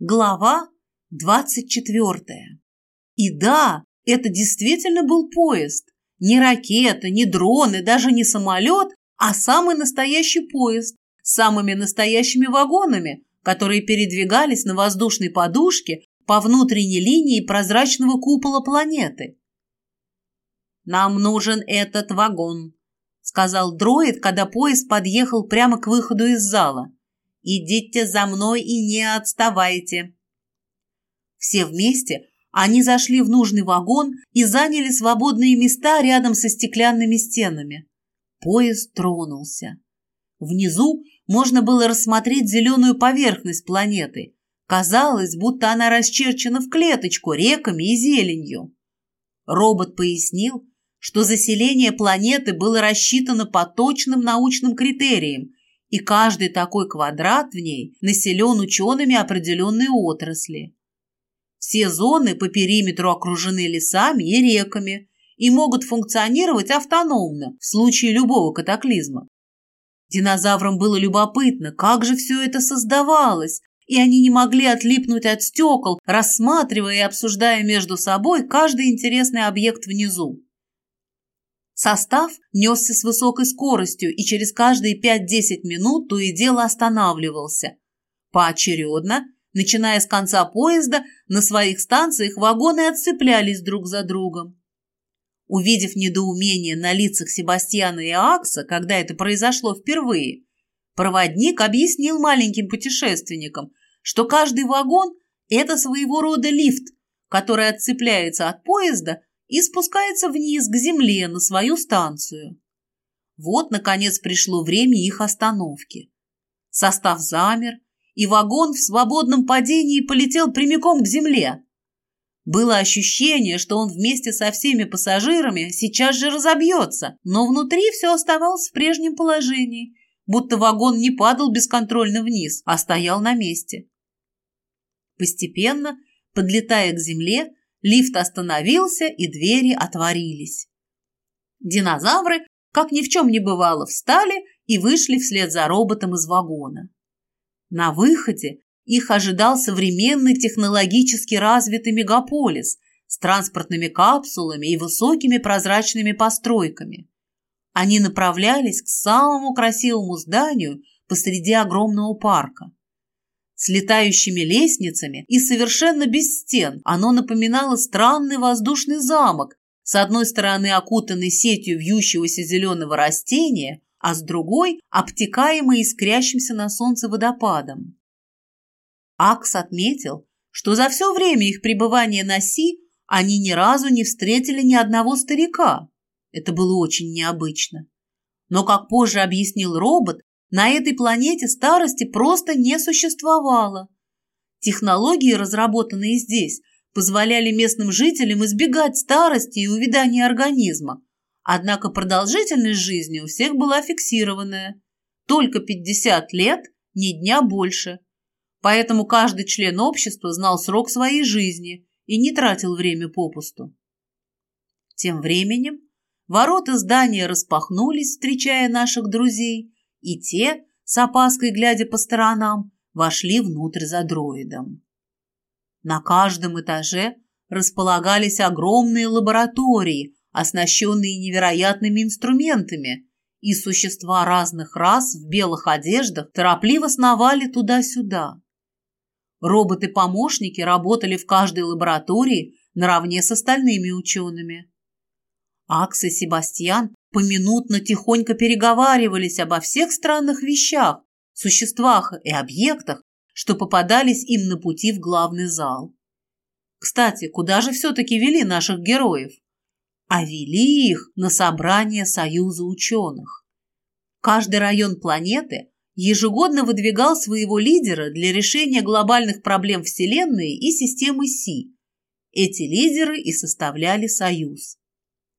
Глава двадцать четвертая. И да, это действительно был поезд. Не ракета, не дрон и даже не самолет, а самый настоящий поезд с самыми настоящими вагонами, которые передвигались на воздушной подушке по внутренней линии прозрачного купола планеты. «Нам нужен этот вагон», — сказал дроид, когда поезд подъехал прямо к выходу из зала. Идите за мной и не отставайте. Все вместе они зашли в нужный вагон и заняли свободные места рядом со стеклянными стенами. Поезд тронулся. Внизу можно было рассмотреть зеленую поверхность планеты. Казалось, будто она расчерчена в клеточку реками и зеленью. Робот пояснил, что заселение планеты было рассчитано по точным научным критериям и каждый такой квадрат в ней населен учеными определенной отрасли. Все зоны по периметру окружены лесами и реками и могут функционировать автономно в случае любого катаклизма. Динозаврам было любопытно, как же все это создавалось, и они не могли отлипнуть от стекол, рассматривая и обсуждая между собой каждый интересный объект внизу. Состав несся с высокой скоростью и через каждые 5-10 минут то и дело останавливался. Поочередно, начиная с конца поезда, на своих станциях вагоны отцеплялись друг за другом. Увидев недоумение на лицах Себастьяна и Акса, когда это произошло впервые, проводник объяснил маленьким путешественникам, что каждый вагон – это своего рода лифт, который отцепляется от поезда и спускается вниз к земле на свою станцию. Вот, наконец, пришло время их остановки. Состав замер, и вагон в свободном падении полетел прямиком к земле. Было ощущение, что он вместе со всеми пассажирами сейчас же разобьется, но внутри все оставалось в прежнем положении, будто вагон не падал бесконтрольно вниз, а стоял на месте. Постепенно, подлетая к земле, Лифт остановился, и двери отворились. Динозавры, как ни в чем не бывало, встали и вышли вслед за роботом из вагона. На выходе их ожидал современный технологически развитый мегаполис с транспортными капсулами и высокими прозрачными постройками. Они направлялись к самому красивому зданию посреди огромного парка с летающими лестницами и совершенно без стен. Оно напоминало странный воздушный замок, с одной стороны окутанный сетью вьющегося зеленого растения, а с другой – обтекаемый искрящимся на солнце водопадом. Акс отметил, что за все время их пребывания на Си они ни разу не встретили ни одного старика. Это было очень необычно. Но, как позже объяснил робот, на этой планете старости просто не существовало. Технологии, разработанные здесь, позволяли местным жителям избегать старости и увядания организма. Однако продолжительность жизни у всех была фиксированная. Только 50 лет, ни дня больше. Поэтому каждый член общества знал срок своей жизни и не тратил время попусту. Тем временем ворота здания распахнулись, встречая наших друзей, и те, с опаской глядя по сторонам, вошли внутрь за дроидом. На каждом этаже располагались огромные лаборатории, оснащенные невероятными инструментами, и существа разных рас в белых одеждах торопливо сновали туда-сюда. Роботы-помощники работали в каждой лаборатории наравне с остальными учеными. Акс и Себастьян поминутно тихонько переговаривались обо всех странных вещах, существах и объектах, что попадались им на пути в главный зал. Кстати, куда же все-таки вели наших героев? А вели их на собрание Союза ученых. Каждый район планеты ежегодно выдвигал своего лидера для решения глобальных проблем Вселенной и системы Си. Эти лидеры и составляли Союз.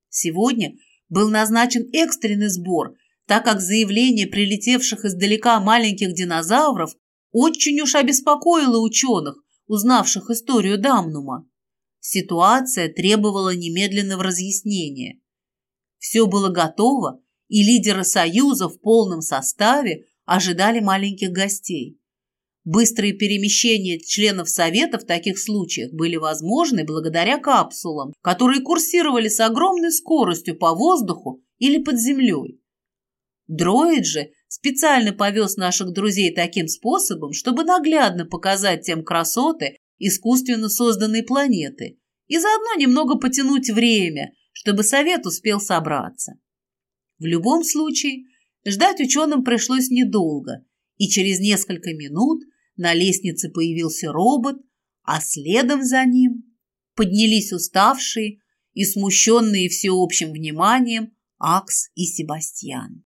Сегодня был назначен экстренный сбор, так как заявление прилетевших издалека маленьких динозавров очень уж обеспокоило ученых, узнавших историю Дамнума. Ситуация требовала немедленного разъяснения. Все было готово, и лидеры Союза в полном составе ожидали маленьких гостей. Быстрые перемещения членов Совета в таких случаях были возможны благодаря капсулам, которые курсировали с огромной скоростью по воздуху или под землей. Дроид же специально повез наших друзей таким способом, чтобы наглядно показать тем красоты искусственно созданной планеты и заодно немного потянуть время, чтобы совет успел собраться. В любом случае, ждать ученым пришлось недолго, и через несколько минут на лестнице появился робот, а следом за ним поднялись уставшие и смущенные всеобщим вниманием Акс и Себастьян.